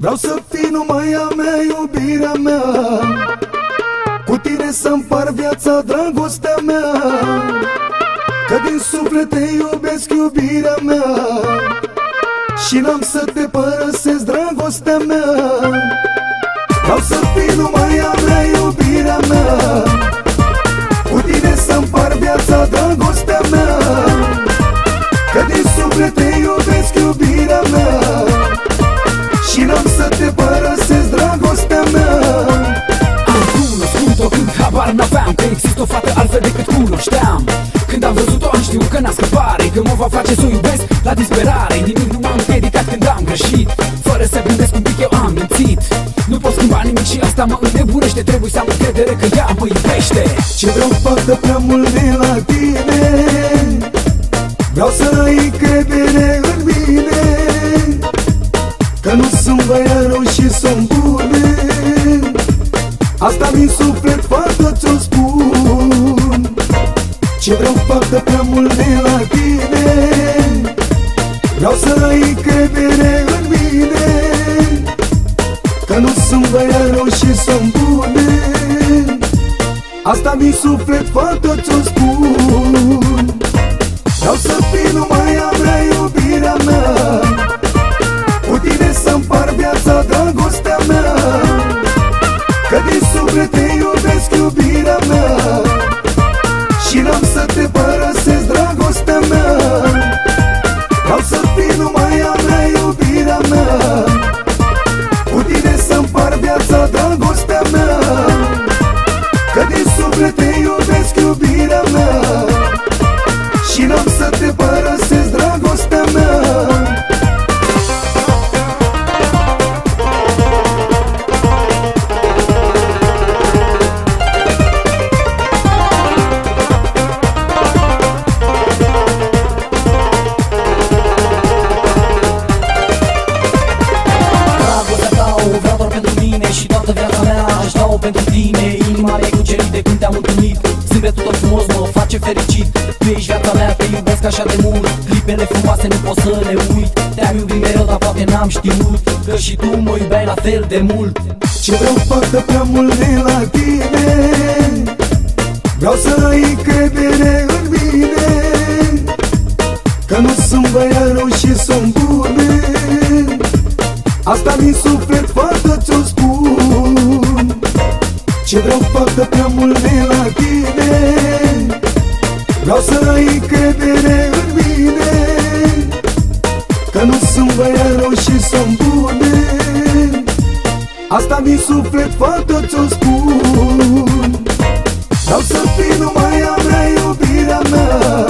Vreau să fii numai a mea, iubirea mea. Cu tine să par viața, dragostea mea. Că din suflet te iubesc, iubirea mea. Și n-am să te părăsesc, dragostea mea. Vreau să fii numai a mea, iubirea mea. Cu tine să par viața, dragostea mea când habar n-aveam Că există o fată altfel decât cunoșteam. Când am văzut-o am știut că n-a scăpare Că mă va face să o iubesc la disperare. Nimic nu m-am împiedicat când am greșit. Fără să gândesc un pic eu am mințit. Nu pot schimba nimic și asta mă înnebunește Trebuie să am încredere că ea mă iubește. Ce vreau fată prea mult de la tine. Vreau să ai încredere în mine. Că nu sunt băiat rău și sunt bune Asta din suflet, fată, ți-o spun. Ce vreau, fată, prea mult de la tine. Vreau să ai încredere în mine. Că nu sunt băiat rău și sunt bune. Asta din suflet, fată, ți-o spun. Vreau să fii numai așa de mult. Clipele frumoase nu pot să le uit. Te-am iubit mereu, dar poate n-am știut Că și tu mă iubeai la fel de mult. Ce vreau fată prea mult de la tine? Vreau să ai încredere în mine. Că nu sunt băiat rău și sunt bune Asta din suflet, fată, ți-o spun. Ce vreau fată prea mult de la tine Vreau să ai încredere în mine Că nu sunt băiat rău și sunt bune Asta din suflet, fată, ți-o spun. Vreau să fii numai a mea, iubirea mea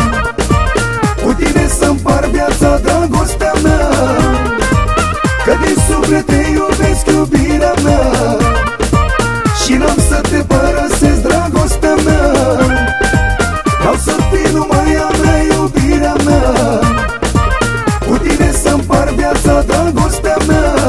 viața, dragostea